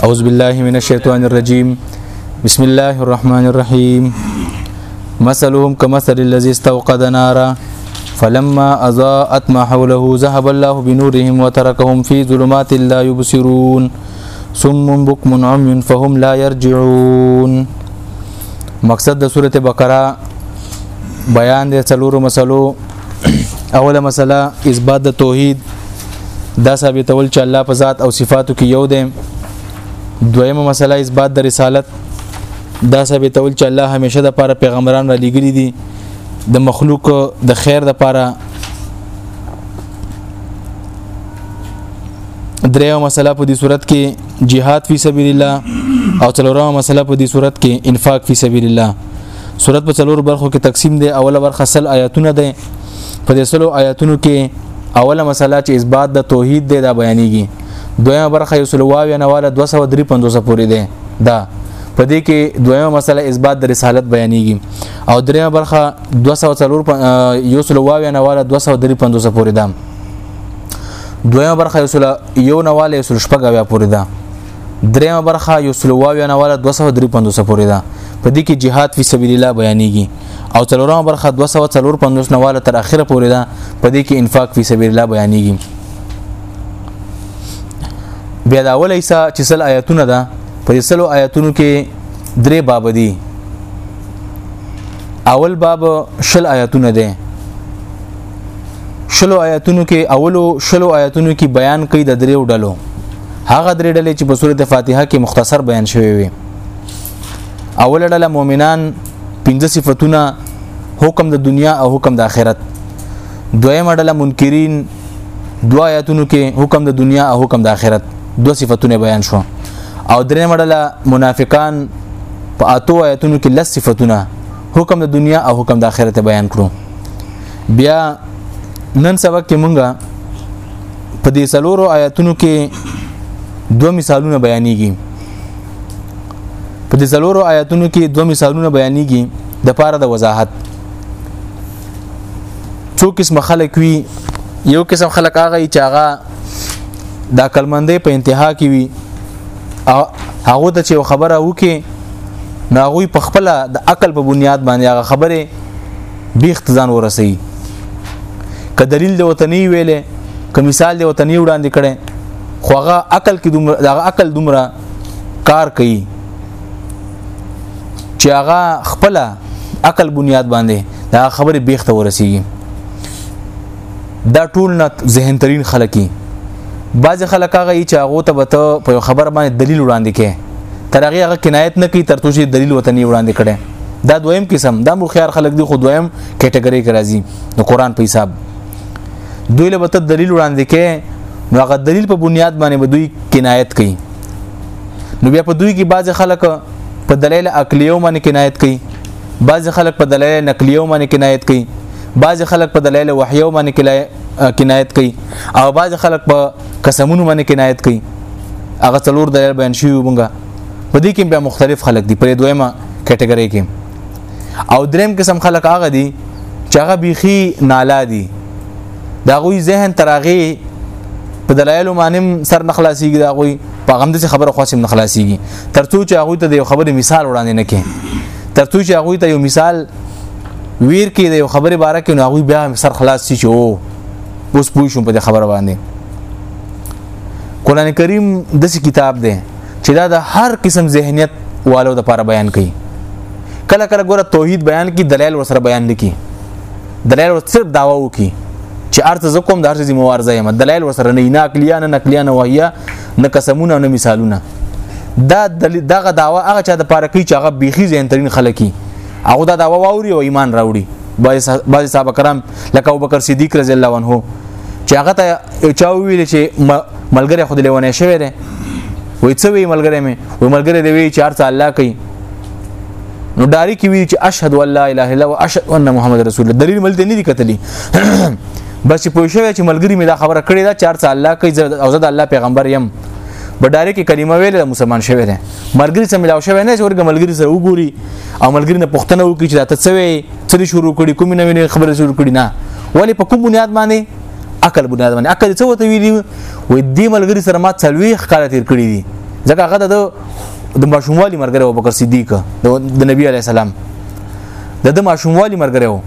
أعوذ بالله من الشيطان الرجيم بسم الله الرحمن الرحيم مثلهم كمثل الذي استوقد نارا فلما أضاءت ما حوله ذهب الله بنورهم وتركهم في ظلمات لا يبصرون سم بكم عمي فهم لا يرجعون مقصد د سورته بقره بیان د څلورو مسلو اوله مسله اثبات د توحید دا ثابتول چې الله په ذات او صفاتو کې یو دی دویمه مسله اثبات د رسالت دا ثابتول چې الله همیشه د پاره پیغمبران را لګري دي د مخلوق د خیر د پاره دریو مسله په دې صورت کې jihad فی سبیل الله او څلورمه مسله په دې صورت کې انفاق فی سبیل الله صورت په څلور برخو کې تقسیم دی اوله برخه سل آیاتونه ده په دې سلو آیاتونو کې اوله مسله چې اثبات د توحید دی دا بیانېږي دویمه برخه یو سلواوی نه والا 253 پورې ده دا په دې کې دویمه مسله اثبات د رسالت بیانېږي او دریمه برخه 204 یو سلواوی نه والا 253 پورې ده دویمه برخه یو سل یو نه والا یو سل شپږه پورې ده دریمه برخه یو سلواوی نه والا 253 پورې ده په دې کې جهاد فی سبیل الله بیانېږي او څلورمه برخه 245 نه والا تر اخره پورې ده په دې کې انفاق فی سبیل الله بیانېږي بیا دا اول ایسا چې سل آیاتونه ده په دې سلو آیاتونو کې درې باب دي اول باب شل آیاتونه ده شلو آیاتونو کې اولو شلو آیاتونو کې بیان کوي د دریو ډلو هغه درې ډلې چې په سورته فاتحه کې مختصر بیان شوی وي اول ډله مؤمنان پنځه صفاتونه حکم د دنیا او حکم د آخرت دویمه ډله منکرین دو آیاتونو کې حکم د دنیا او حکم د آخرت دو صفاتونه بیان شو او دریمه ډله منافقان په اتو آیاتونو کې لس صفاتونه حکم د دنیا او حکم د آخرت بیان کړو بیا نن سبق کې مونږه په دې سلورو آیاتونو کې دوه مثالونه بیانېږي په دې سلورو آیاتونو کې دوه مثالونه بیانېږي د پاره د وضاحت څو قسم خلک وي یو قسم خلک هغه چې هغه دا کلمندې په انتها کې وي او هغه ته چې خبره وکي ناغوي په خپل د عقل په بنیاد باندې هغه خبره بیخت ځان ورسي که دلیل د وطنی ویلې که مثال د وطنی وړاندې کړي خو هغه عقل کې دومره هغه عقل دومره کار کوي چې هغه خپل عقل بنیاد باندې دا خبره بیخته ورسیږي دا ټول نه ذهن ترين خلکې بعض خلک هغه چې هغه ته بته په خبر باندې دلیل وړاندې کړي تر هغه هغه کنایت نه کوي تر څو چې دلیل وتنی وړاندې کړي دا دویم قسم دا مو خيار خلک دي خو دویم کټګوري کې راځي د قران په حساب دوی له بته دلیل وړاندې کړي نو هغه دلیل په بنیاد باندې به دوی کنایت کوي نو بیا په دوی کې بعض خلک په دلیل عقلیو باندې کنایت کوي بعض خلک په دلایل نقلیو باندې کنایت کوي بعض خلک په دلایل وحیو باندې کنایت کوي او بعض خلک په قسمونو باندې کنایت کوي هغه څلور دلایل بیان شوی مونږه په دې کې بیا مختلف خلک دي په دویمه کټګوري کې او دریم قسم خلک هغه دي چې هغه بيخي نالا دي دا غوي ذهن تراغي په دلایل مانم سر نخلاصيږي دا غوي په غم دې خبره خاصه نه خلاصيږي ترڅو چې هغه ته د یو خبرې مثال وړاندې نه کړي ترڅو چې هغه ته یو مثال ویر کې د یو خبرې باره کې نو هغه بیا سر خلاص شي چې او اوس پوه شم په دې خبره باندې قران کریم د کتاب دی چې دا د هر قسم ذهنیت والو د لپاره بیان کړي کله کله ګوره توحید بیان کی دلایل ورسره بیان لکی دلایل ور صرف داوا وکي چې ارته ز کوم د هر ذمہ وار ځای ما دلایل ور سره نه نه عقلیا نه نقلیا نه وهیا نه قسمونه نه مثالونه دا دغه داوا هغه چا د پاره کوي چې هغه بيخي زینترین خلک هغه دا داوا واوري او ایمان راوړي بعضی صاحب کرام لکه ابوبکر صدیق رضی الله عنه چې هغه ته چا ویل چې ملګری خود لیونه شوی دی وای څه وی ملګری مې وای ملګری دی وی چې ارته الله کوي نو ډاری کې وی چې اشهد ان لا اله الا الله واشهد ان محمد رسول الله دلیل ملته نه دي کتلی بس پوه شوی چې ملګری می دا خبره کړې دا چار څه الله کوي او زه د الله پیغمبر یم په ډایرک کلمه ویل د مسلمان شوی دی ملګری سره ملاو شوی نه چې ورګه ملګری سره وګوري او ملګری نه پښتنه وکړي چې راته څه وي څه شروع کړي کوم نه ویني خبره شروع کړي نه ولی په کوم بنیاد باندې عقل بنیاد باندې عقل څه وته ویلی وې دې ملګری سره ما څلوي ښکار تیر کړی دي ځکه هغه د د ماشوموالي مرګره ابو بکر صدیق د نبی علی السلام د د ماشوموالي مرګره و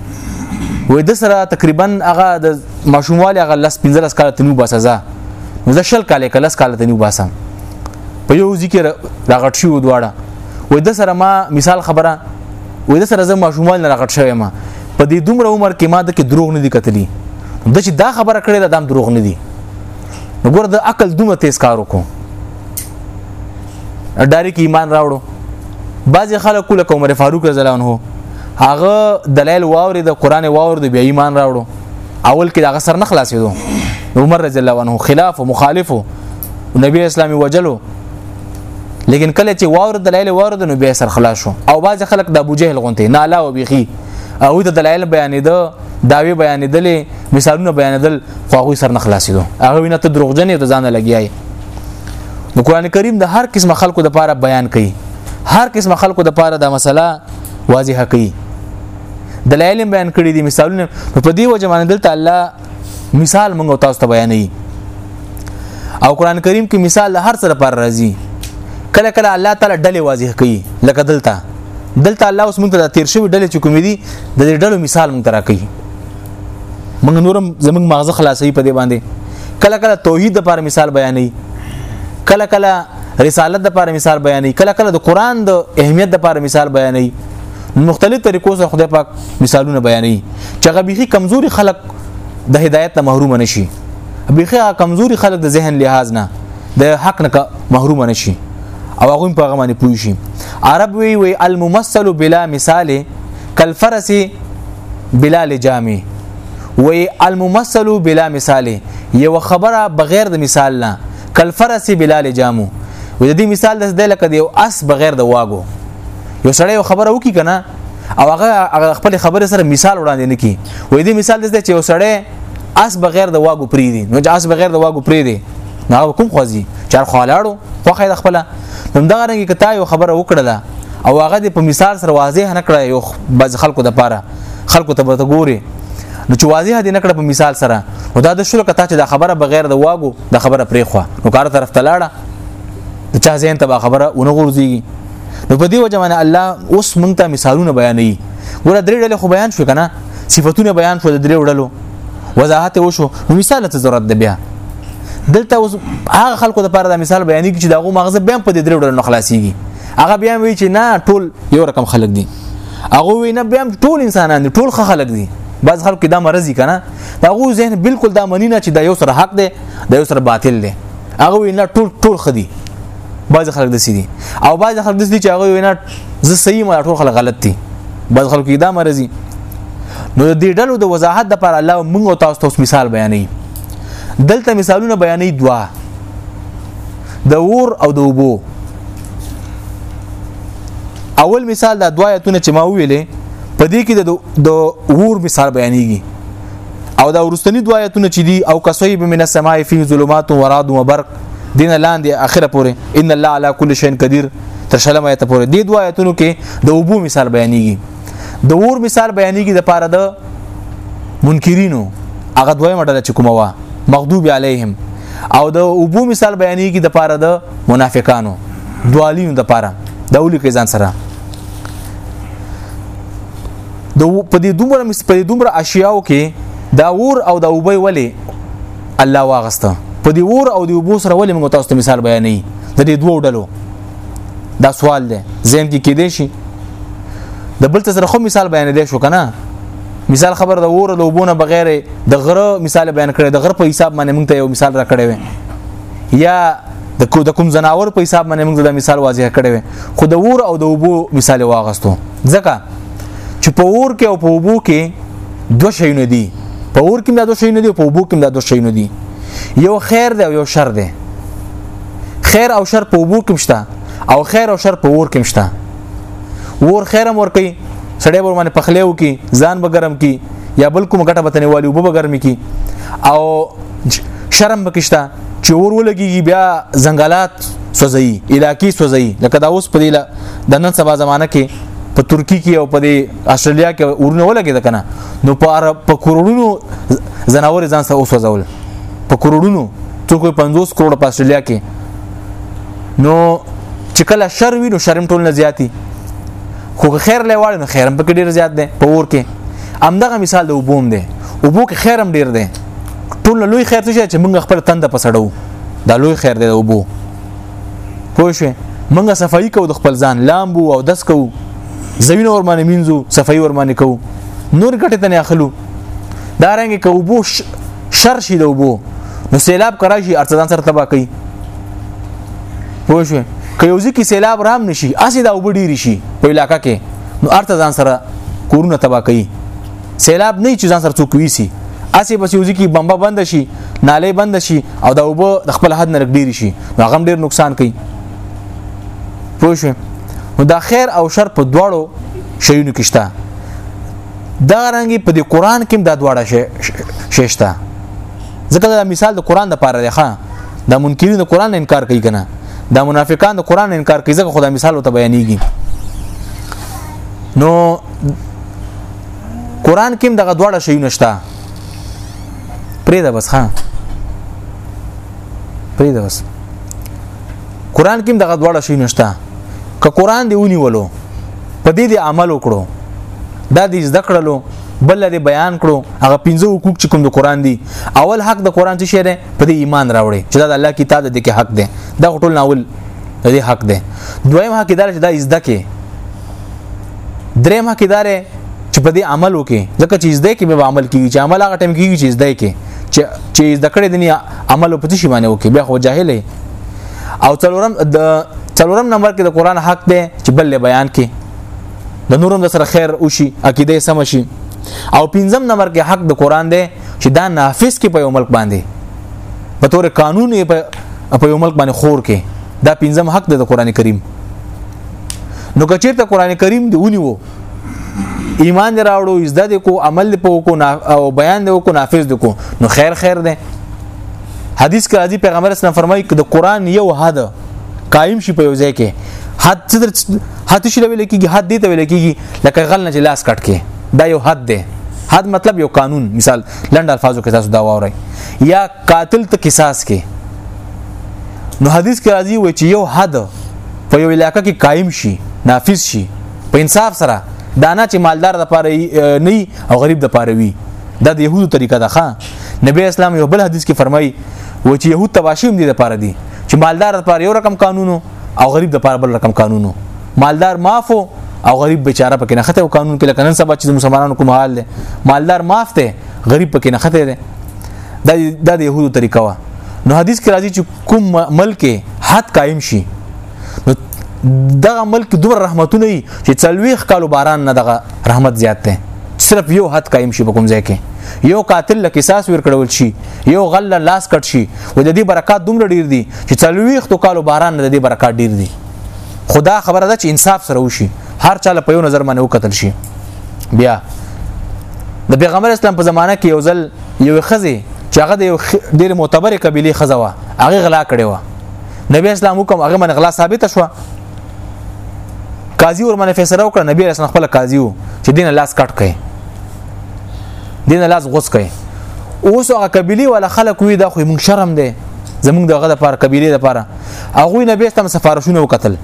وې د سره تقریبا هغه د ماشوموالي هغه لس 15 کال تنو با سزا نو د شل کال کلس کال تنو با سم په یو ذکر راغټ شو دواړه وې د سره ما مثال خبره وې د سره زه ماشوموال نه راغټ شوم ما په دې دومره عمر کې ما د کې دروغ نه دي کتلی د چې دا خبره کړې ده دام دروغ نه دي نو ګور د عقل دومره تیز کار وکړو ډایرک ایمان راوړو بعضی خلک کله عمر فاروق رضی الله عنه هغه دلایل واوري د قران واور د بیا ایمان راوړو اول کې دا غسر نه خلاصېدو عمر رضی الله عنه خلاف او مخالف نبی اسلامي وجلو لیکن کله چې واور دلایل واور د نبی سر خلاص شو او بعض خلک د ابو جهل غونته نه علاوه بيخي او د دلایل بیانې ده داوی بیانې دلې مثالونه بیانې دل خو هغه سر نه خلاصېدو هغه وینه ته دروغجن او ځان لګیای نو قران کریم د هر قسم خلکو د پاره بیان کوي هر قسم خلکو د پاره د مسله واضحه کوي دلایل بیان کړي دي مثالونه په دې وجه باندې دلته الله مثال موږ تاسو ته بیانوي او قران کریم کې مثال هر سره پر راځي کله کله الله تعالی ډلې واضح کوي لکه دلته دلته الله اوس موږ ته تیر شوی ډلې چې کومې دي د دې ډلو مثال موږ ته راکوي موږ نورم زموږ مغزه خلاصوي په دې باندې کله کله توحید لپاره مثال بیانوي کله کله رسالت لپاره مثال بیانوي کله کله د قران د اهمیت لپاره مثال بیانوي مختلف طریقو سره خدای پاک مثالونه بیانوي چې هغه بيخي کمزوري خلک د هدایت نه محروم نشي بيخي کمزوري خلک د ذهن لحاظ نه د حق نه محروم نشي او هغه په هغه باندې پوي شي عرب وی وی الممثل بلا مثال کالفرس بلا لجامي وی الممثل بلا مثال یو خبره بغیر د مثال نه کل فرس بلا لجامو و د دې مثال د دې لکه د یو اس بغیر د واګو یو سړی یو خبره وکي کنه او هغه خپل خبره سره مثال وړاندې نه کی و دې مثال د چې یو سړی اس بغیر د واګو پری دي نو چې اس بغیر د واګو پری دي نو کوم خوځي چار خالاړو خوخه د خپل نو دا رنګ کې تا یو خبره وکړه او هغه د په مثال سره واضح نه کړه یو بعض خلکو د پاره خلکو ته به ګوري نو چې واضح دي نکړه په مثال سره او دا د شلو کته چې دا خبره بغیر د واګو د خبره پرې خو نو کار طرف ته لاړه د چا زین ته خبره ونه غورځيږي نو په دې وجه باندې الله اوس مونږ ته مثالونه بیانوي ګوره درې ډلې خو بیان شو کنه صفاتونه بیان شو د درې ډلو وضاحت وشو نو مثال ته ضرورت دی بیا دلته اوس هغه خلکو لپاره دا مثال بیانې کی چې داغه مغزه بیا په دې درې ډول نه خلاصيږي هغه بیا وی چې نه ټول یو رقم خلک دي هغه وی نه بیا ټول انسانان دي ټول خلک دي بعض خلک دا مرضی کنه دا غو ذهن بالکل دا منی نه چې دا یو سره حق دی دا یو سره باطل دی هغه وی نه ټول ټول خدي بعض خلک دسی دي او بعض خلک دسی چې هغه وی نه زه صحیح ما ټول خلک غلط دي بس خلکو دا مرزي نو د دې ډلو د وضاحت د پر الله موږ او تاسو ته مثال بیانې دلته مثالونه بیانې دوا د اور او د وبو اول مثال دا دوا ایتونه چې ما ویلې په دې کې د د اور مثال بیانېږي او دا ورستنی دوا ایتونه چې دي او کسوی بمن السماء فی ظلمات و رعد و برق دین لاندې اخره پورې ان الله علی کل شین قدیر تر شلمه ایت پورې دې دوه آیتونو کې د اوبو مثال بیانېږي د اور مثال بیانېږي د پاره د منکرینو هغه دوه مډل چې کومه وا مغضوب علیهم او د اوبو مثال بیانېږي د پاره د منافقانو دوالینو د پاره د اولی کې ځان سره د په دې دومره په دې دومره اشیاو کې دا ور او د اوبې ولې الله واغسته په دې ور او دې وبو سره ولې موږ تاسو ته مثال بیانې د دې دوو ډلو دا سوال دی زم کې کې دی شي د بل څه سره خو مثال بیان دی شو کنه مثال خبر د ور د وبونه بغیر د غره مثال بیان کړي د غره په حساب باندې موږ ته یو مثال را کړی وي یا د کو د کوم زناور په حساب باندې موږ دا مثال واضح کړی وي خو د ور او د وبو مثال واغستو ځکه چې په ور کې او په وبو کې دوه شیونه دي په اور کې دا دوه شي نه دي په وبو کې دا دوه شي نه دي یو خیر دی او یو شر دی خیر او شر په وبو کې مشته او خیر او شر په اور کې مشته ور خیرم ور کوي سړی ور باندې پخلی وکي ځان به ګرم کی یا بل کوم ګټه بتنې والی وبو به ګرم کی او شرم بکشته چې ور ولګي بیا زنګلات سوځي علاقې سوځي لکه دا اوس په دې د نن سبا زمانہ کې په ترکی کې او په دې استرالیا کې ورونه ولګید کنه نو په عرب په کروڑونو زناور ځان سره اوسوځول په کروڑونو څوک 50 کروڑ په استرالیا کې نو چې کله شر وي نو شرم ټول نه زیاتی خو خیر لواړ نو خیرم په کې ډیر زیات دی په ور کې امدغه مثال د وبوم دی وبو کې خیرم ډیر دی ټول لوی خیر څه چې موږ خپل تند پسړو دا لوی خیر دی وبو پوه شئ منګه صفائی کو د خپل ځان لامبو او دس کو زوین اور باندې مینځو صفائی ور باندې کو نور کټه تنه اخلو دا رنګ کو بو شر شي د وبو نو سیلاب کرا شي ارتدان سره تبا کوي پوه شو که یو ځکه سیلاب رام نشي اسی دا وبډی شي په علاقہ کې نو ارتدان سره کورونه تبا کوي سیلاب نه چې ځان سره څوک ویسي اسی بس یو ځکه بمبه بند شي نالې بند شي او دا وب د خپل حد نه ډیر شي نو غم ډیر نقصان کوي پوه شو نو دا خیر او شر په دواړو شیونو کې شته دا رنګي په دې قران کې دا دواړه شي شته ځکه دا مثال د قران د پاره دی ښا دا منکرین د قران نه انکار کوي کنه دا منافقان د قران نه انکار کوي ځکه خدای مثال او ته بیانېږي نو قران کې دغه دواړه شی نشته پرې ده بس ها پرې ده بس قران کې دغه دواړه شی نشته که قران دی ونیولو په دې دی عمل وکړو دا دې زده کړلو بل دې بیان کړو هغه پنځه حقوق چې کوم د قران دی اول حق د قران څه شی دی په دې ایمان راوړي چې دا د الله کتاب دې کې حق دی دا ټول ناول دې حق دی دویم حق دار چې دا زده کې درې مه کې داره چې په دې عمل وکي ځکه چې زده کې به عمل کیږي چې عمل هغه ټیم کیږي چې زده کې چې چې زده کړې دنیا عمل په تشي باندې وکي بیا خو جاهل او څلورم د څلورم نمبر کې د قران حق دی چې بل بیان کې د نورم د سره خیر وشي عقیده سم شي او پنځم نمبر کې حق د قران دی چې دا نافذ کې په یو ملک باندې په تور قانون په یو ملک باندې خور کې دا پنځم حق دی د قران کریم نو کچیرته قران کریم دی ونیو ایمان دی راوړو زده دی کو عمل په کو او بیان دی کو نافذ دی کو نو خیر خیر دی حدیث کې راځي پیغمبر اسلام فرمایي د قران یو حد قائم شي په یو ځای کې حد څه در حد شي ویل کېږي حد دی ته ویل کېږي لکه غل نه لاس کټ کې دا یو حد دی حد مطلب یو قانون مثال لنډ الفاظو کې تاسو دا واورئ یا قاتل ته قصاص کې نو حدیث کې راځي وای چې یو حد په یو علاقې کې قائم شي نافذ شي په انصاف سره دانا چې مالدار د پاره نه او غریب د پاره وي دا د يهودو طریقه ده ښا نبی اسلام یو بل حدیث کې فرمایي و چې يهود تباشیم دي د پاره دي چې مالدار د پاره یو رقم قانونو او غریب د پاره بل رقم قانونو مالدار معافو او غریب بیچاره پکې نه خته او قانون کې لکه نن سبا چې مسلمانانو کوم حال دی مالدار معاف دی غریب پکې نه خته دی دا د يهودو طریقه و نو حدیث کې راځي چې کوم ملک حد قائم شي نو دغه ملک دومره رحمتونه وي چې څلويخ کالو باران نه دغه رحمت زیات دی صرف یو حد قائم شي په کوم ځای کې یو قاتل له قصاص ور کړول شي یو غل لاس کټ شي و د دې برکات دومره ډیر دي چې څلويخ تو کالو باران د دې برکات ډیر دي خدا خبره ده چې انصاف سره وشي هر چا له په یو نظر باندې وکتل شي بیا د پیغمبر اسلام په زمانه کې یو ځل یو خزه چې هغه د یو ډیر معتبر قبيله خزه و هغه غلا کړي و نبی اسلام حکم هغه من غلا ثابت شو قاضي ور باندې فیصله وکړه نبی رسول خپل قاضي وو چې دین لاس کټ کړي دین لاس غوس کړي اوس هغه قبيله ولا خلک وي دا خو موږ شرم دی زمونږ دغه د پاره قبيله د پاره هغه نبی اسلام سفارښونه وکتل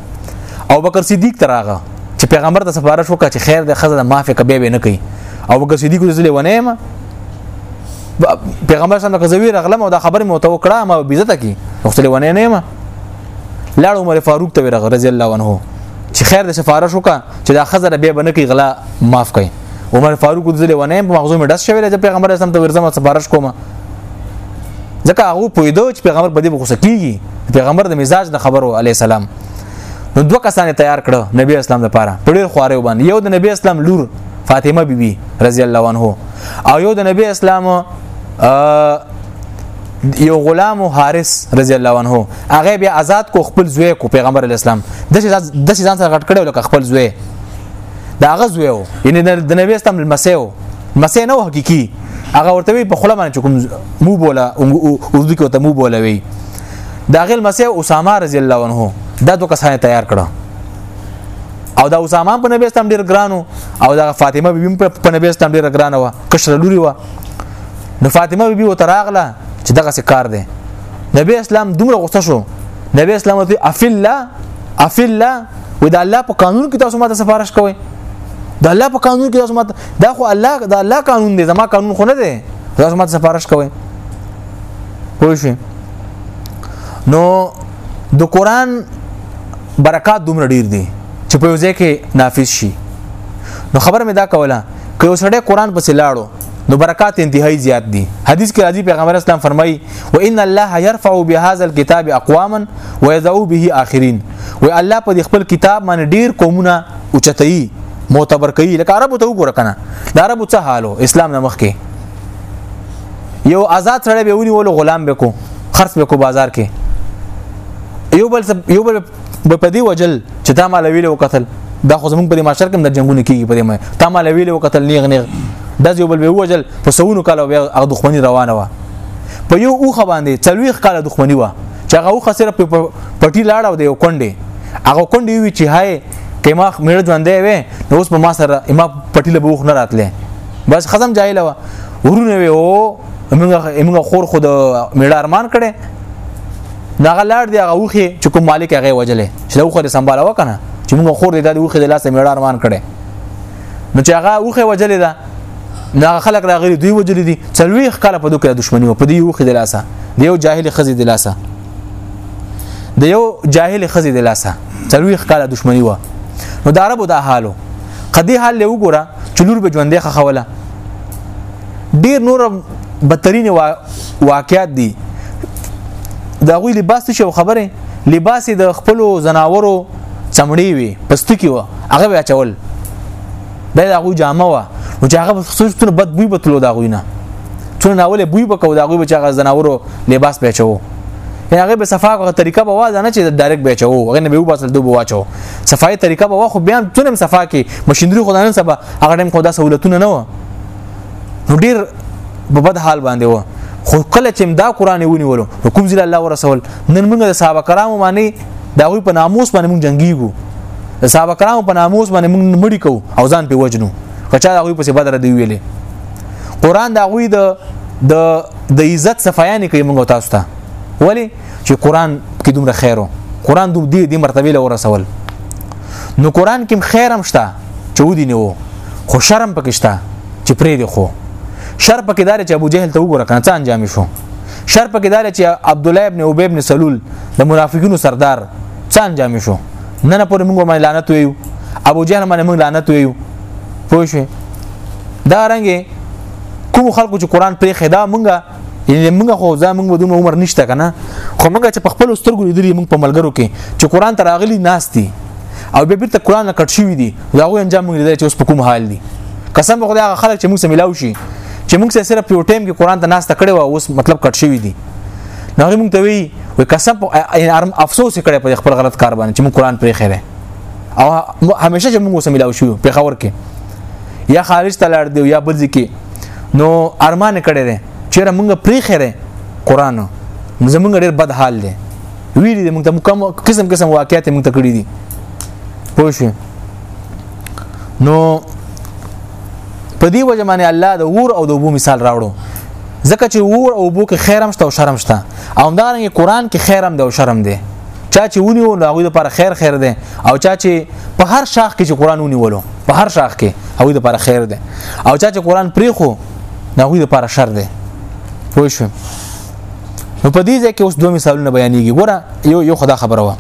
او بکر صدیق تراغه چې پیغمبر ته سفارش وکړه چې خیر د خزه د معافي کبه به نه کوي او وګ صدیق رسول ونه ما پیغمبر سم قزوی رغلم او دا خبر مو تو کړه ما بیزته کی وختل ونه نه ما لاړ عمر فاروق ته ورغ رضی الله عنه چې خیر د سفارش وکړه چې دا خزه به بنه کی غلا معاف کړي عمر فاروق رضی الله عنه په مغزو مې ډس شوی چې پیغمبر سم ته ورزم سفارش کوم ځکه هغه پویدو چې پیغمبر په دې بخصه کیږي پیغمبر د مزاج د خبرو علی السلام نو دوه کسان تیار کړو نبی اسلام لپاره په ډیر خوارې وبان یو د نبی اسلام لور فاطمه بیبي بی رضی الله عنها او یو د نبی اسلام یو غلام حارث رضی الله عنه هغه بیا آزاد کو خپل زوی کو پیغمبر اسلام د د ځان سره غټ کړو لکه خپل زوی دا هغه زوی و یعنی د نبی اسلام مسیح و مسیح نه حقيقي هغه ورته په خله باندې کوم مو بوله اردو کې ته مو بوله وی دا غل مسیح اسامه رضی الله عنه دا دوه کسان تیار کړه او دا اسامه په نبی استم ډیر ګرانو او دا فاطمه بیبي په نبی استم ډیر ګرانه و کشر لوري و نو فاطمه بیبي و تراغله چې دغه څه کار دی نبی اسلام دومره غوسه شو نبی اسلام ورته افلا افلا و دا الله په قانون کې تاسو ماته سفارش کوئ د الله په قانون کې تاسو ماته دا خو الله د الله قانون دی زما قانون خو نه دی تاسو ماته سفارش کوئ پوه شئ نو د قران برکات دومره ډیر دي چې په ځای کې نافذ شي نو خبر مې دا کوله که یو سړی قران پسې لاړو نو برکات انتهایی زیات دي حدیث کې راځي پیغمبر اسلام فرمایي و ان الله يرفع بهذا الكتاب اقواما ويذو به اخرين و الله په خپل کتاب باندې ډیر قومونه اوچتای معتبر کوي لکه عربو ته وګوره کنه د عربو څه حالو اسلام نه مخکې یو آزاد سره به ونی ول غلام به کو خرڅ به کو بازار کې یو بل یو بل په دې وجل چې تا مال ویلو قتل دا خو زمونږ په دې معاشر کې د جنگونو کېږي په دې ما تا مال ویلو قتل نیغ نیغ دا یو بل به وجل په سونو کال او هغه دښمنی روانه و په یو اوخه باندې څلويخ کال دښمنی و چې هغه اوخه سره پټی لاړ او د یو کونډې هغه کونډې وی چې هاي کما مړ ژوندې وې نو اوس په ما سره ما پټی له بوخ نه راتلې بس خزم جاهل و ورونه وي او موږ موږ خور خود میړه ارمان کړي دا غلاړ دی هغه وخی چې کوم مالک هغه وجلې چې دا وخه سمباله وکنه چې موږ خور دې دا وخه د لاسه میړه ارمان کړي نو چې هغه وخه وجلې ده دا خلک راغلي دوی وجلې دي څلويخ کاله په دوکه دښمنی په دې وخه د لاسه د یو جاهل خزي د لاسه د یو جاهل خزي د لاسه څلويخ کاله دښمنی و نو د عربو دا حالو قدی حال له وګوره چې لور به ژوندې خخوله ډیر نور بدترین واقعیات دي دا غوی لباس ته شو خبره لباس د خپل زناورو چمړی وي پستکی و هغه بیا چول دا د غوی جامه و او چې هغه خصوصا بد بوی بتلو دا غوی نه څونه ناوله بوی بکاو دا غوی بچا غ زناورو لباس پیچو هغه به صفا غو طریقه به واز نه چې ډایرکټ به چاو هغه نه به وباسل دوه واچو صفای طریقه به خو بیا تونم صفا کې ماشينري خدانن سبا هغه ټیم خدا سہولتونه نه و نو ډیر په بد حال باندې و خو کله چې دا قران ونیولو حکم ذل الله ورسول نن موږ د صحابه کرامو باندې دا غوي په ناموس باندې موږ جنگيګو د صحابه کرامو په ناموس باندې موږ مړی کو او ځان په وجنو کچا دا غوي په بدر دی ویلې قران دا غوي د د د عزت صفایانه کوي موږ تاسو ته ولی چې قران کې دومره خیرو قران دوم دی د مرتبه له ورسول نو قران کې خیر هم شته چې ودی نه وو خو شرم پکې شته چې پرې دی خو شر پکې دار چې ابو جهل ته وګوره کنه څه انجام شو شر پکې دار چې عبد الله ابن ابي ابن سلول د منافقینو سردار څه انجام شو نه نه پورې موږ باندې لعنت ویو ابو جهل باندې موږ لعنت ویو پوه شئ دا رنګه کوم خلکو چې قران پرې خدا مونږه یعنی موږ خو ځا موږ بدون عمر نشته کنه خو موږ چې په خپل سترګو لیدلی موږ په ملګرو کې چې قران ته راغلي ناشتي او به بیرته قران نه کټ شوی دي دا غو انجام موږ لیدل چې اوس په کوم حال دي قسم خدای هغه خلک چې موږ سره ملاو شي چې موږ سره صرف په ټیم کې قران ته ناشته کړي و اوس مطلب کټ شوی دي نو موږ ته وی وې قسم ارم افسوس کړي په خپل غلط کار باندې چې موږ قران پرې خره او همیشه چې موږ سره ملاو شو په خبر کې یا خارج ته لاړ دی یا بل ځکه نو ارمان کړی دی چیرې موږ پری خره قران زمونږ ډیر بد حال دی ویلي دي موږ ته کوم قسم قسم واقعیت موږ ته کړی دي پوه شو نو په دې وجه باندې الله د اور او د وبو مثال راوړو ځکه چې اور او وبو کې خیرم شته او شرم شته او همدارنګه قران کې خیرم دی او شرم دی چا چې ونیو نو هغه لپاره خیر خیر دی او چا چې په هر شاخ کې چې قران ونیولو په هر شاخ کې هغه لپاره خیر دی او چا چې قران پری خو نه هغه لپاره شر دی پوه شو نو په دې ځای کې اوس دوه مثالونه بیانېږي ګوره یو یو خدا خبره وه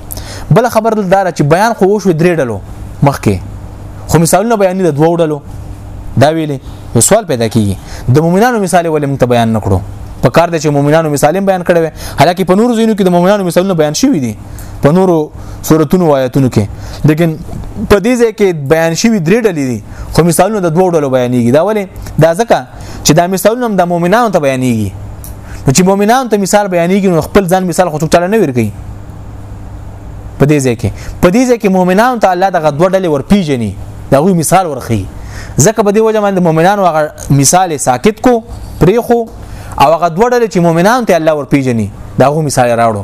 بل خبر دار چې بیان خو وشو درې ډلو مخکې خو مثالونه بیانې د دوه ډلو دا ویلې یو سوال پیدا کیږي د مؤمنانو مثال ولې موږ ته بیان نکړو په کار د چې مؤمنانو مثالیم بیان کړي وي حالکه په نورو ځینو کې د مؤمنانو مثالونه بیان شوي دي په نورو سورتونو آیاتونو کې لیکن په دې ځای کې بیان شوی درې ډلې دي خو مثالونه د دوه ډلو بیانېږي دا ولې دا ځکه چې دا مثالونه هم د مؤمنانو ته بیانېږي نو چې مؤمنانو ته مثال بیانېږي نو خپل ځان مثال خو ټوټه نه ورګي په دې ځای کې په دې ځای کې مؤمنانو ته الله دغه دوه ډلې ورپیژني دا غوي مثال ورخي ځکه په دې وجه باندې مؤمنانو هغه مثال ساکت کو پرې خو او هغه دوه ډلې چې مؤمنانو ته الله ورپیژني دا غو مثال راوړو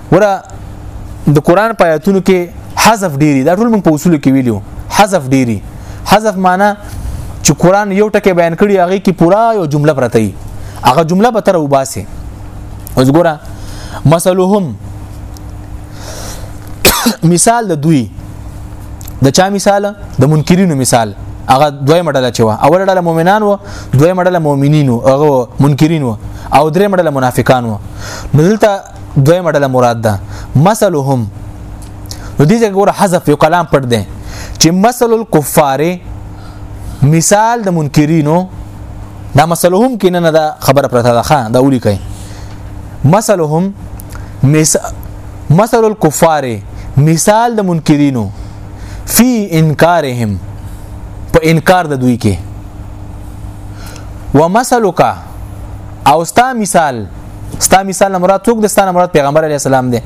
ګوره د قران په آیاتونو کې حذف ډيري دا ټول موږ په اصول کې ویلو حذف ډيري حذف معنی چې قران یو ټکی بیان کړي هغه کې پورا یو جمله پرته وي هغه جمله به تر وباسي اوس ګوره مثلهم مثال د دوی د چا مثال د منکرینو مثال هغه دوی مډله چې وا اول ډله مؤمنان وو دوی مډله مؤمنین وو هغه منکرین وو او درې مډله منافقان وو نو دلته دویمه ډله مراد ده مثلهم نو دې ځای ګوره حذف یو کلام پټ دی چې مثل الکفار مثال د منکرینو دا مثلهم کې نه دا خبره پرته ده ښه دا ولي کوي مثلهم مس... مثل الكفار مثال د منکرینو فی انکارهم په انکار د دوی کې ومثلک او ستا مثال ستا مثال نه مراد څوک د ستانه مراد پیغمبر علی السلام دی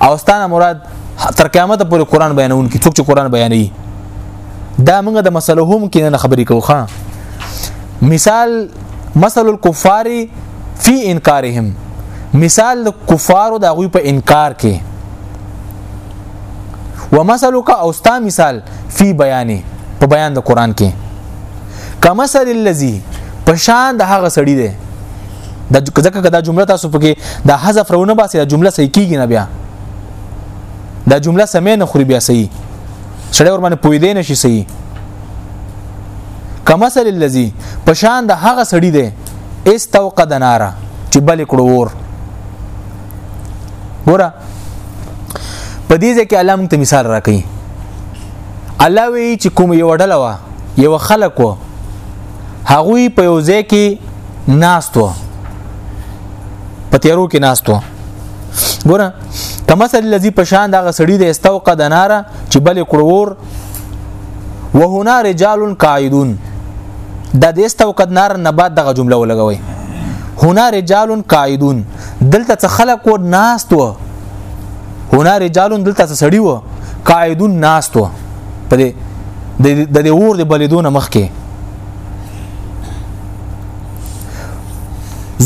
او ستانه مراد تر قیامت پورې قران بیانون کی څوک چې قران بیانوي دا موږ د مسلو هم کې نه خبرې کوو ښا مثال مثل الكفار فی انکارهم مثال د کفارو د غوی په انکار کې ومثلک او ستا مثال فی بیانه په بیان د قران کې کمثل الذی پشان د هغه سړی دی دا ځکه که دا جمله تاسو پکې دا حذف رونه باسي دا جمله صحیح کیږي نه بیا دا جمله سمې نه خوري بیا صحیح سړی ور باندې پوی دی نشي صحیح کمثل الذي پشان د هغه سړی دی استوقد نارا چې بل کړو ور ګوره په دې ځکه الله موږ ته مثال راکړي الله وی چې کوم یو ډله وا یو خلک وو هغوی په یو ځای کې ناستو په تیرو کې ناستو ګوره کمثل الذي پشان دغه سړی د استوقه د ناره چې بلې کړور وهنا رجال قاعدون د دې استوقه د نار نه بعد دغه جمله ولګوي هنا رجال قاعدون دلته څه خلک و ناست و هنا رجالون دلته سړی و قاعدون ناست و په دې د دې اور د بلیدونه مخ کې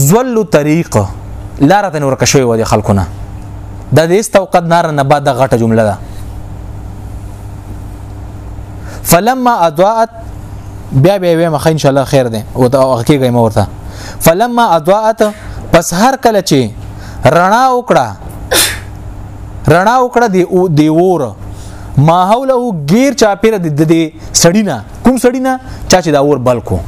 زول طریق لار ته نور کښوي و د خلکونه د دې استوقد نار نه بعد غټه جمله ده فلما اضاءت بیا بیا ویم خو ان شاء الله خیر ده او دا هغه کېږي مورته فلما اضاءت پس هر کله چې رڼا وکړه رڼا وکړه دی او دی ور ما حوله غیر چا پیر د دې سړینا کوم سړینا چا چې دا ور بلکو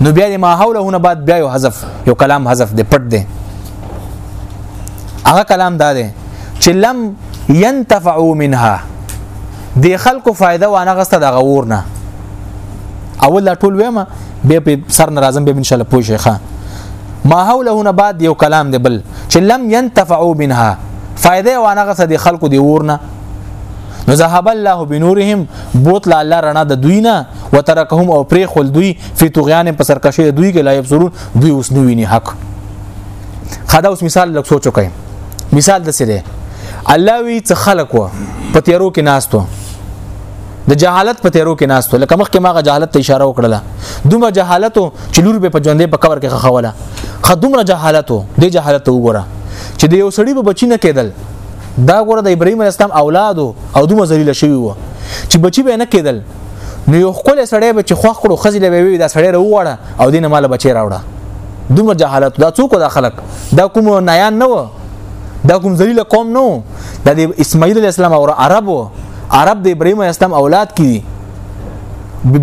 نو بیا د ما حوله نه بعد بیا یو حذف یو کلام حذف دی پټ دی هغه کلام دا دی چې لم ينتفعوا منها د خلکو فائدہ وانه غسته د غور نه اول لا ټول وېما به په سر ناراضم به ان شاء الله پوه شي ښا ما حوله نه بعد یو کلام دی بل چې لم ينتفعوا منها فائدې وانه غسه دي خلکو دی ورنه نو ذهب الله بنورهم بوت لا الله رڼا د دوی نه وترکهم او پرې خل دوی فی طغیان په سرکشه دوی کې لا یبصرون دوی اوس نو ویني حق خدا اوس مثال لک سوچو کوي مثال د سره الله وی څه خلق و په تیرو کې ناستو د جهالت په تیرو کې ناستو لکه مخکې ماغه جهالت ته اشاره وکړله دومره جهالت چې لور به په ژوندې په کور کې خخوله خدومره جهالت دی جهالت وګوره چې د یو سړي په بچی نه کېدل دا ګوره د ابراهيم اسلام اولاد او دومره ذلیل شوی وو چې بچی به نه کېدل نو یو خپل سړی به چې خوخ کړو خزله به وي دا سړی راوړه او دینه مال بچی راوړه دومره جهالت دا څوک دا خلک دا کوم نیان نه و دا کوم ذلیل قوم نه و د اسماعیل اسلام او عربو عرب د ابراهيم عليه السلام اولاد کې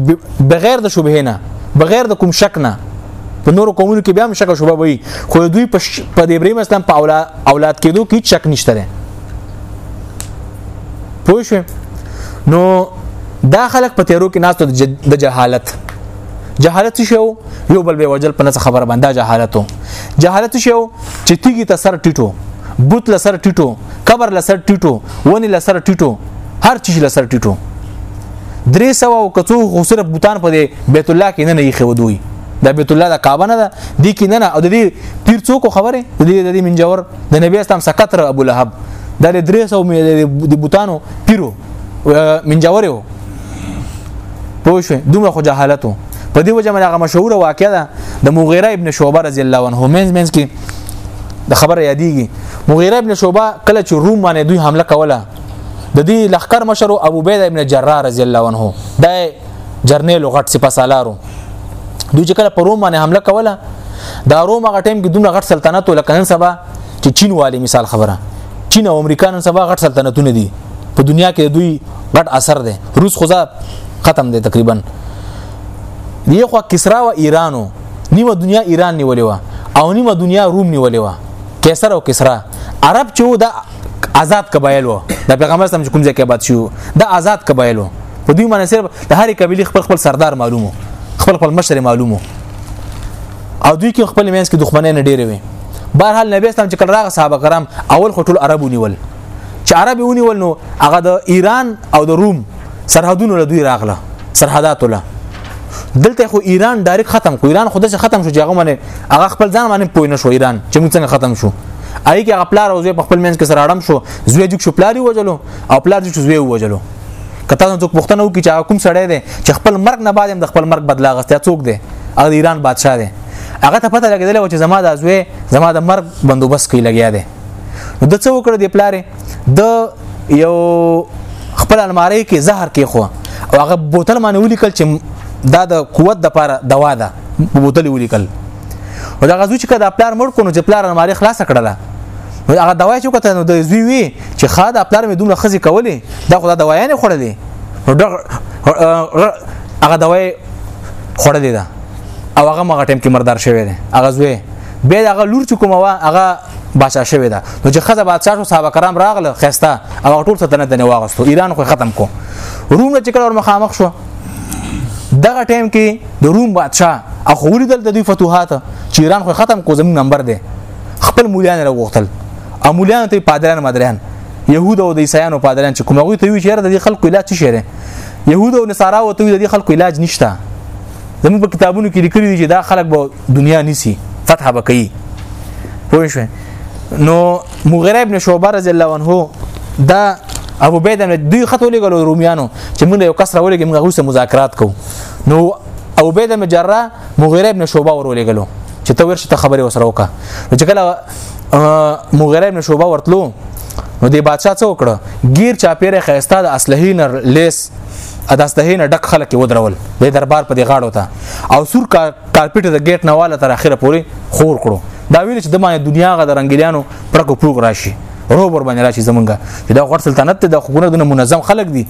دي بغیر د شبهه نه بغیر د کوم شک نه په نور قومونو کې بیا هم شک شوبه وي خو دوی په د ابراهيم اسلام په اولاد اولاد کېدو کې شک نشته لري پوه شو نو دا خلک په تیرو کې ناستو د جهالت جهالت شو یو بل به وجل په نس خبره باندې جهالتو جهالت شو چې تیږي ته سر ټیټو بوت له سر ټیټو قبر له سر ټیټو ونی لسر ټیټو هر چیز لسر ټیټو درې سو او کڅو خو صرف بوتان په بیت الله کې نه نه یې ودوي دا بیت الله د کعبه نه ده د کې نه نه او د دې پیر څوک خبره د دې د دې منجور د نبی اسلام سکتر ابو لهب دا د درې سو د بوتانو پیرو منجور یو پوه شو دومره خو جهالتو په دې وجه مې هغه مشهور واقعه ده د مغیره ابن شعبه رضی الله عنه مینز مینز کې د خبره یادېږي مغیره ابن شعبه کله چې روم باندې دوی حمله کوله د دې لخر مشر ابو بید ابن جراح رضی الله عنه د جرنیل غټ سپه سالارو دوی چې کله په روم باندې حمله کوله دا روم هغه ټیم کې دومره غټ سلطنت لکه نن سبا چې چین والی مثال خبره چین او امریکا نن سبا غټ سلطنتونه دي په دنیا کې دوی غټ اثر دی روس خدا ختم دی تقریبا دی خو کسرا و ایرانو نیمه دنیا ایران نیولې و او نیمه دنیا روم نیولې و قیصر او کسرا عرب چې دا آزاد قبایل و د پیغمبر سم کوم ځای کې آباد شو دا آزاد قبایل و په دوی باندې صرف د هرې قبيله خپل خپل سردار معلومو خپل خپل مشر معلومو او دوی کې خپل مینس کې دښمنۍ نه ډېرې وي بهرحال نبی اسلام چې کله راغ صحابه کرام اول خټول عربو نیول چې عربي ونیول نو هغه د ایران او د روم سرحدونو له دوی راغله سرحدات له دلته خو ایران ډایرک ختم کو ایران خود څه ختم شو چې هغه باندې هغه خپل ځان باندې پوی نه شو ایران چې موږ څنګه ختم شو آی کې خپل روزه په خپل منځ کې سره اړم شو زوی جوړ شو پلاری وجلو او پلار جوړ شو زوی وجلو کته نو څوک پښتنه وکي چې کوم سړی دی چې خپل مرګ نه بعد هم د خپل مرګ بدلا غستیا څوک دی هغه ایران بادشاه دی هغه ته پته لګیدل چې زما د زوی زما د مرګ بندوبست کوي لګیا دی نو د څه وکړه دی پلاره د یو خپل الماری کې زهر کې خو او هغه بوتل باندې ولیکل چې دا د قوت د لپاره دوا ده بوتل ولیکل او دا غزو چې کدا پلار مړ کو نو چې پلار الماری خلاص کړله نو هغه دوا چې وکړه نو د زوی وی چې خا دا پلار مې دومره خزي کولې دا خو دا دوا نه خړلې هغه دوا خړلې ده او هغه مغه ټیم کې مردار شوی دی هغه زوی بیا دغه لور چې کومه وا هغه بادشاہ شوی دا نو چې خزه بادشاہ شو صحابه کرام راغله خسته او ټول ته نه واغستو ایران خو ختم کو روم نه چې کله مخامخ شو دغه ټایم کې د روم بادشاہ اخو ولیدل د دوی فتوحات چې ایران خو ختم کو زموږ نمبر دی خپل مولیان راغوښتل ا مولیان ته پادران مدران يهود او د عیسایانو پادران چې کومه وي ته وی چیرې د خلکو علاج شي يهود او نصارا او ته د خلکو علاج نشته زموږ په کتابونو کې لیکلي دي چې دا خلک به دنیا نیسی فتح بکئی پوه شو نو مغیره ابن شعبه رضی الله عنه دا ابو بید نه دوی خط ولګل رومیانو چې موږ یو کس راولګي موږ غوسه مذاکرات کو نو ابو بید بن جرا مغیره ابن شعبه ورولګلو چې ته ورشه ته خبره وسره وکا چې کله مغیره ابن شعبه ورتلو نو دی بادشاہ څه وکړه گیر چاپیره خيستا د اصلحي نر لیس اداسته نه ډک خلک ودرول د دربار په دی غاړو ته او سور کا کارپټ د ګیټ نه والا تر اخره پوري خور کړو دا ویل چې د باندې دنیا غ د رنگیلانو پرکو پروګ راشي روب ور باندې راشي زمونږه چې دا غوړ سلطنت ته د حکومت د منظم خلک دي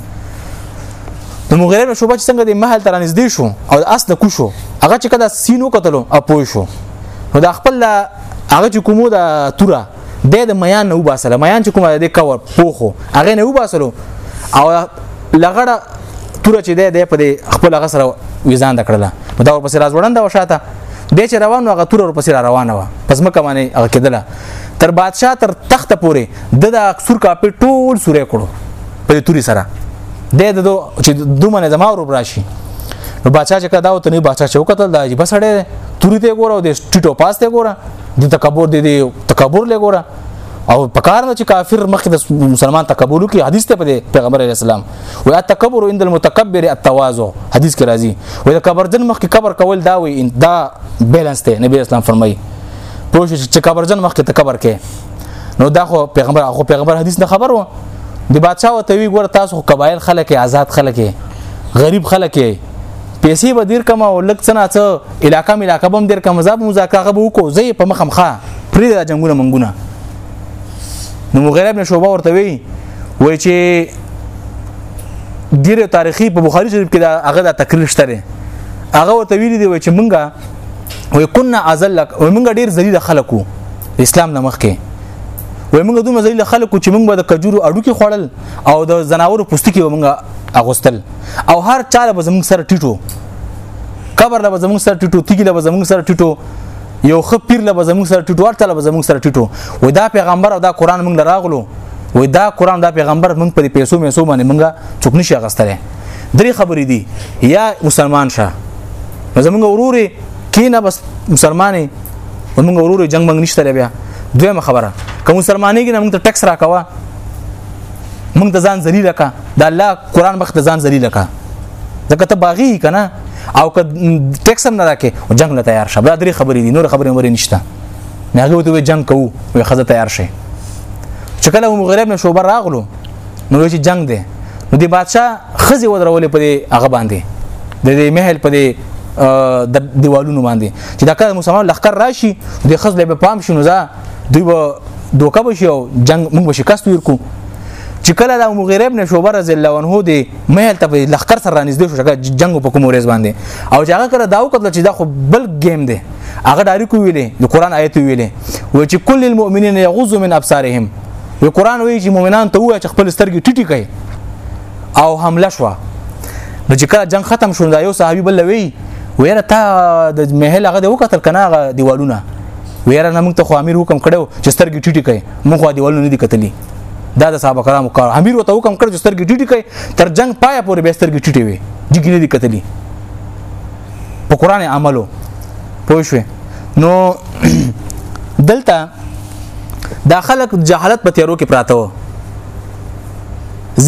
د مغیره شوبه څنګه د محل تر نږدې شو او د اصل کو شو هغه چې کدا سینو قتلو اپو شو نو د خپل هغه چې کومو د توره د د میان نه وباسله میان چې کومه د کور پوخو هغه نه وباسلو او لغړه تور چې دی په خپل غسر ویزان د کړله دا ور پسې راز وړاندې وشاته د چې روانو هغه تور ور پسې را روانه و پس مکه باندې هغه کېدله تر بادشاه تر تخت پورې د د اکثر کاپی ټول سورې کړو په توري سره د د چې دومره زما ور راشي نو بادشاہ چې کدا وته نه بادشاہ چې وکتل دا عجیب سړی توري ته ګوره او د ټټو پاس ته ګوره د تکبر دی دی تکبر له ګوره او پکار نه چې کافر مخکې د مسلمان تکبر کوي حدیث ته په پیغمبر علی السلام وی التکبر عند المتکبر التواضع حدیث کې راځي وی کبرجن مخکې کبر کول دا وی دا بیلانس ته نبی اسلام فرمایي پوه شو چې کبرجن مخکې ته کبر کې نو دا خو پیغمبر هغه پیغمبر حدیث نه خبر و دی بادشاہ وته وی ګور تاسو قبایل خلک آزاد خلک غریب خلک پیسې به ډیر کم او لک څنګه څه علاقې ملاقې به ډیر کم زاب مذاکره به وکړو زه په مخم ښه پرې د جنگونه منګونه نو مغیره ابن شعبه ورته وی وای چې ډیر تاریخي په بخاری شریف کې دا هغه د تقریر شته هغه ورته ویلي دی وای چې مونږه وای كنا ازلک وای مونږ ډیر ذلیل خلکو اسلام نه مخکې وای موږ دومره ذلیل خلکو چې موږ به د کجورو اډو کې خوړل او د زناورو پوستکي به موږ اغوستل او هر چا به زموږ سره ټیټو قبر له زموږ سره ټیټو تیګ له زموږ سره ټیټو یو خ پیر له زموږ سره ټټو ورته له زموږ سره ټټو و دا پیغمبر او دا قران موږ لراغلو و دا قران دا پیغمبر موږ په پیسو مې سو باندې موږ څوک نشي غستره درې خبرې دي یا مسلمان شه زموږ وروري کینه بس مسلمانې موږ وروري جنگ منګ نشته بیا دویمه خبره که مسلمانې کې موږ ته ټیکس راکوه موږ ته ځان ذلیل کا د الله قران مخ ته ځان ذلیل کا ځکه ته باغی کنه او که ټیکس هم نه راکې جنگ له تیار شه دا درې خبرې دي نور خبرې مورې نشته نه هغه ته جنگ کوو وي خزه تیار شي چې کله هم غریب نه شوبر راغلو نو چې جنگ دی نو دی بادشاه خزه ودرولې په هغه باندې د دې محل په دې د دیوالونو باندې چې دا کله مسلمان لخر راشي د خزله به پام شنو ځا دوی به دوکه بشي او جنگ موږ به شکست ورکو چې کله د مغیره ابن شوبه رضی الله عنه دی مهل ته په لخر سره نږدې شو چې جنگ په کوم ورځ باندې او چې هغه کړه دا وکړه چې دا خو بل گیم دی هغه داری کو ویلې د قران آیت ویلې و چې کل المؤمنین یغض من ابصارهم وی قران وی چې مؤمنان ته وای چې خپل سترګې ټیټی کړي او حمله شو نو چې کله جنگ ختم شو دا یو صحابي بل وی ویره تا د مهل هغه د وکتل کنه دیوالونه ویره نه موږ ته خو امیر حکم کړو چې سترګې ټیټې کړي موږ خو دیوالو نه دي کتلی دا د صحابه کرامو کار امیر وته حکم کړ چې سترګې ټیټې کړي تر جنگ پایا پورې به سترګې ټیټې وي جګې نه دي کتلی په قران عملو پوه شو نو دلته دا خلک جهالت په تیارو کې پراته و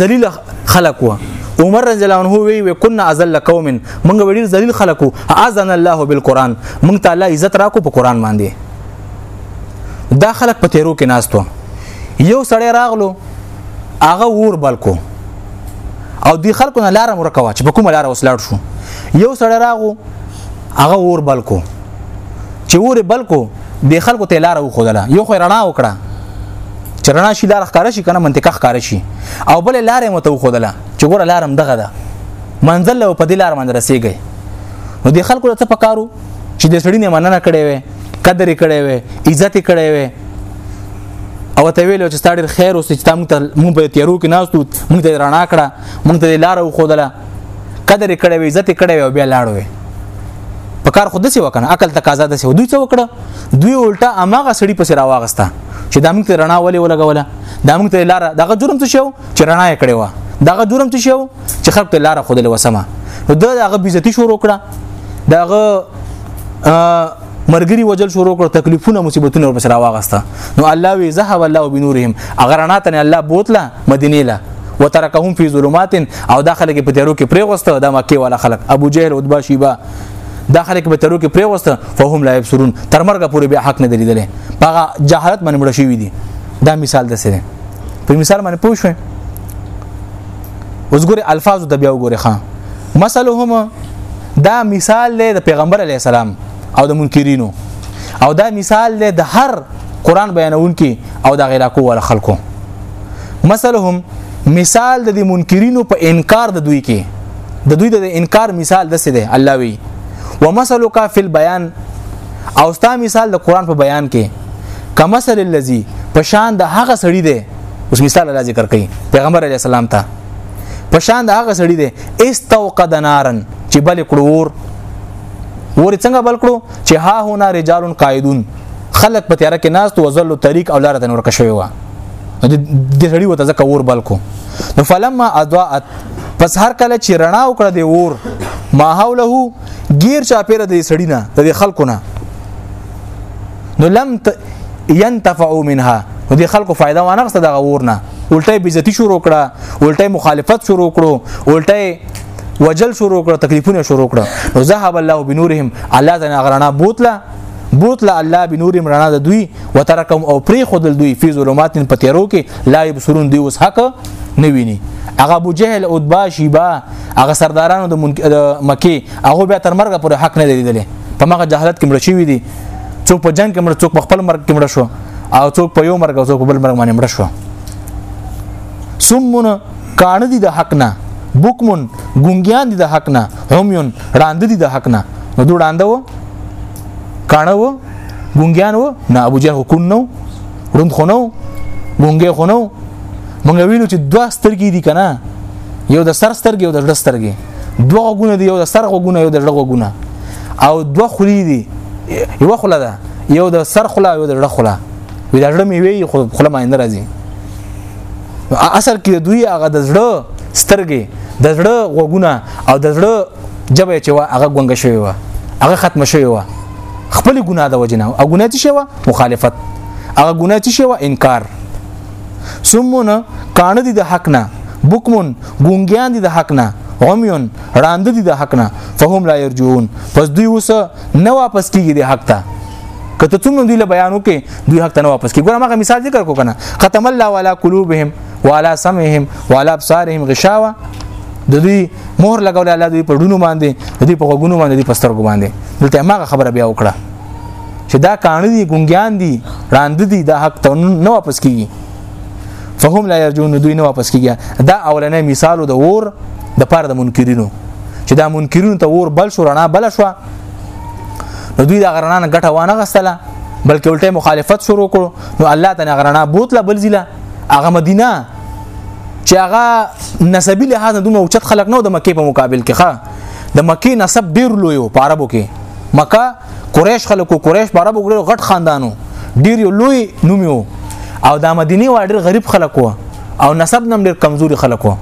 ذلیل خلق و عمر رضی الله عنه وی وی كنا ازل قوم موږ وړي ذلیل خلقو اذن الله بالقران موږ ته الله عزت راکو په قران باندې دا خلق په تیرو کې ناستو یو سړی راغلو هغه ور بلکو او دی خلکو نه لار مرکوا چې په کومه لار وسلاړ شو یو سړی راغو هغه ور بلکو چې ور بلکو د خلکو ته لار وخدله یو خو رڼا وکړه چې رڼا شي لار ښکار شي کنه منطقه ښکار شي او بل لارې مو ته وخدله چې ګوره لارم دغه ده منزل له په دې لار باندې رسیږي نو د خلکو ته پکارو چې د سړی نه مننه کړي وي قدر کړي وي عزت کړي وي او ته ویلو چې ستاره خیر اوس چې تاسو ته مونږ په تیارو کې ناستو مونږ ته رڼا کړه مونږ ته لار وخدله قدر یې کړی وي عزت یې کړی وي او بیا لاړ وي په کار خود څه وکنه عقل تقاضا ده څه دوی څه وکړه دوی الټا اماغه سړی پسې راواغستا چې دا موږ ته رڼا ولې ولګوله دا موږ ته لار دغه جرم څه شو چې رڼا یې کړې و دغه جرم څه شو چې خلک ته لار خود له وسمه نو دا هغه بیزتی شروع کړه دغه مرګري وجل شروع کړ تکلیفونه مصیبتونه ورپسې راوغسته نو الله وی ذهب الله بنورهم اگر انا ته الله بوتله مدینه له وترکهم فی ظلمات او داخله کې په تیرو کې پریغوسته د مکه والا خلک ابو جهل عتبہ شیبه داخله کې په تیرو کې پریغوسته فهم لا یبصرون تر مرګه پورې به حق نه دلیدل هغه جهالت باندې مړ شوی دی دا مثال ده سره په مثال باندې پوښښ اوس ګوره الفاظ ته بیا وګوره ښا مثلهم دا مثال دی د پیغمبر علی السلام او د منکرینو او دا مثال دی د هر قران بیانونکي او د غیلاکو ول خلکو مثلهم مثال د منکرینو په انکار د دوی کې د دوی د انکار مثال د څه دی الله وی ومثلک فی البیان او ستا مثال د قران په بیان کې کمثل الذی پشان د هغه سړی دی اوس مثال الله ذکر کوي پیغمبر علی السلام ته په شان د هغه سړي دی استوقد نارن چې بل کړو ور ور څنګه بل کړو چې ها هنا رجال قائدون خلق په تیار کې ناس تو ځل طریق او لار ته نور کښوي وا د سړي وته ځکه ور بل کو نو فلما اضاءت پس هر کله چې رڼا وکړه دی ور ما حوله غیر چا پیر د سړی نه د خلکو نه نو لم ت... ينتفعوا منها نو د خلکو فائدہ وانه غسته دغه ورنه الټه بیزتی شروع کړه الټه مخالفت شروع کړو الټه وجل شروع کړه تکلیفونه شروع کړه نو ذهب الله بنورهم الله تعالی غرنا بوتله بوتله الله بنورهم رڼا د دوی وترکم او پری خود دوی فی ظلمات په تیرو کې لا یبصرون دی اوس حق نه ویني هغه ابو جهل او ادبا شیبا هغه سردارانو د مکه هغه بیا تر مرګ پورې حق نه دی لیدلی په مغه جهالت کې مړ شوی دی څوک په جنگ کې مړ څوک په خپل مرګ کې مړ شو او څوک په یو مرګ او څوک په بل مرګ باندې مړ شو سمون کان دي د حق نه بوکمن ګونګیان دي د حق نه هميون راند دي د حق نه نو دوی راند وو کانه وو ګونګیان وو نه ابو جهل حکم نو روند خونو ګونګې خونو مونږ وینو چې دوه سترګې دي کنه یو د سر سترګې او د ځړ سترګې دوه غوګونه دی یو د سر غوګونه یو د ژړه غوګونه او دوه خلی دی یو خله ده یو د سر خله یو د ژړه خله وی دا ژړه می وی خو خله ما نه راځي اصل کې دوی هغه د ژړه سترګې د ژړه غوګونه او د ژړه جبه چې وا هغه ګونګ شوی و هغه ختم شوی و خپل ګناه د وجنه او ګناه چې شوی مخالفت هغه ګناه چې شوی انکار سمون کانه دي د حق نه بوکمون ګونګیان دي د حق نه عمیون راند دي د حق نه فهم لا يرجون پس دوی اوس نه واپس کیږي د حق ته کته څومره دوی له بیان وکي دوی حق ته نه واپس کیږي ګوره ماغه مثال ذکر کو کنه ختم الله ولا قلوبهم ولا سمعهم ولا ابصارهم غشاوه د دوی مهر لګول الله دوی په ډونو باندې د دوی په غوګونو باندې د پسترګو باندې دلته ماغه خبره بیا وکړه چې دا کانه دي ګونګیان دي راند دي دا حق ته نه واپس کیږي فهم لا يرجون دوی نه واپس کیږي دا اولنې مثال د اور د پاره د منکرینو چې دا منکرینو ته اور بل شو رڼا بل شو نو دوی دا غرنا نه ګټه وانه غستله بلکې الټه مخالفت شروع کړو نو الله تعالی غرنا بوتله بل ځله هغه مدینه چې هغه نسبی لحاظ دومره اوچت خلک نه د مکې په مقابل کې ښه د مکې نسب ډیر لوی و په عربو کې مکه قریش خلکو قریش بارب وګړو غټ خاندانو ډیر یو لوی نومیو او د مدینه وړ ډیر غریب خلکو او نسب نم ډیر کمزوري خلکو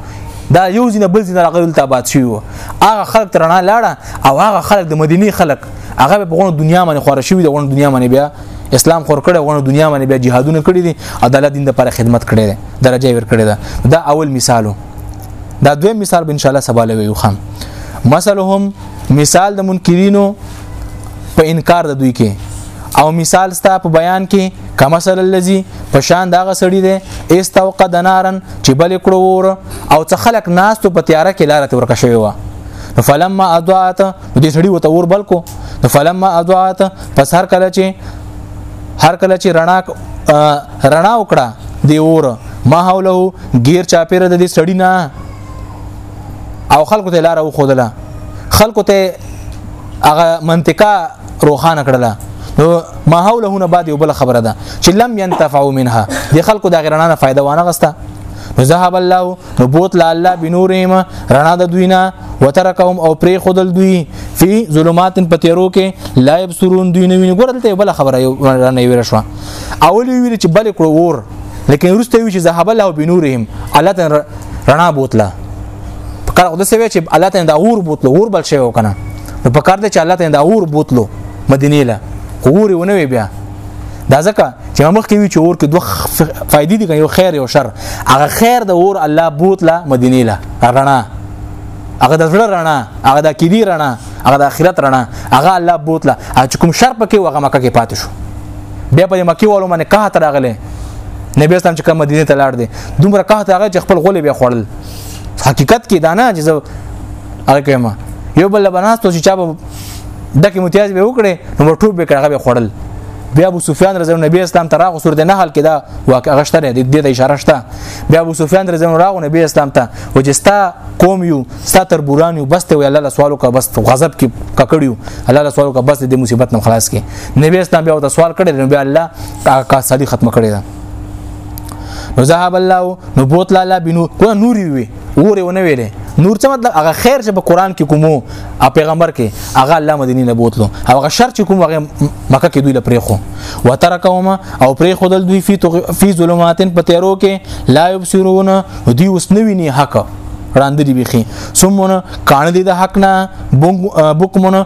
دا یو ځینه بل ځینه راغلی ته باد شي هغه خلک ترنا لاړه او هغه خلک د مدینه خلک هغه په غونډه دنیا باندې خور شوی د غونډه دنیا باندې بیا اسلام خور کړي غونډه دنیا باندې بیا جهادونه کړی دي عدالت دین لپاره خدمت کړي دي درجه ور کړی ده دا اول مثالو دا دویم مثال به ان شاء الله سبا لوي خام مثلهم مثال د منکرینو په انکار د دوی کې او مثال ستا په بیان کې کما سره لذي په شان داغه سړی دی استوقه د نارن چې بل کړو ور او څه خلک ناس ته په تیاره کې لارته ورکه شوی و فلما اضاعت دې سړی وته ور بل کو فلما اضاعت پس هر کله چې هر کله چې رڼا رڼا وکړه دی اور ما حوله غیر چاپیره د دې سړی نه او خلکو ته لار او خودله خلکو ته هغه منطقه روخانه کړله نو ما حوله نه بعد یو بل خبره ده چې لم ينتفعوا منها د خلکو د غیرانه نه فائدہ وانه غسته نو ذهب الله نو بوت لا الله بنورهم رڼا د دوی نه وترکهم او پری خودل دوی فی ظلمات پتیرو کې لا یبصرون دوی نه ویني ګورلته بل خبره یو نه ویل شو اول ویل چې بل کړو ور لیکن ورسته وی چې ذهب الله بنورهم الله رڼا بوتله په کار خو د سوي چې الله ته دا اور بوتلو اور بل شي وکنه نو په کار د چې الله ته دا اور بوتلو مدینه له اور ونه وی بیا دا ځکه چې مخ کې وی چې اور کې دوه فائدې دي یو خیر یو شر هغه خیر د اور الله بوتله مدینه له رڼا هغه د زړه رڼا هغه د کیدی رڼا هغه د اخرت رڼا هغه الله بوتله چې کوم شر پکې وغه مکه کې پاتې شو بیا په مکی والو باندې کاه تر اغله نبی اسلام چې کوم مدینه ته لاړ دی دومره کاه ته هغه چې خپل غولې بیا خړل حقیقت کې دانا چې زه هغه کوم یو بل بناستو چې چا به دکې متیاز به وکړي نو ټوب به کړه به خړل بیا ابو سفیان رضی الله نبی اسلام تراغه صورت نه حل کده واقع غشته نه د دې اشاره شته بیا ابو سفیان رضی الله راغو نبی اسلام ته وجستا قوم یو ستا تر بوران یو بس ته وی الله سوالو کا بس غضب کې ککړیو الله سوالو کا بس د مصیبت نه خلاص کې نبی اسلام بیا ته سوال کړی نو بیا الله کا سړي ختم کړی دا نو ذهب الله نو بوت لالا بنو کو نور وی وره ونه ویلې نور څه مطلب هغه خیر چې په قران کې کومو ا پیغمبر کې هغه الله مدینه نه بوتلو هغه شر چې کوم هغه مکه کې دوی لپاره خو وترکهما او پرې خودل دوی فی فی ظلماتن په تیرو کې لا یبصرون دوی اوس نه ویني حق راند دی بخي سمونه کان دی د حق نه بوکمونه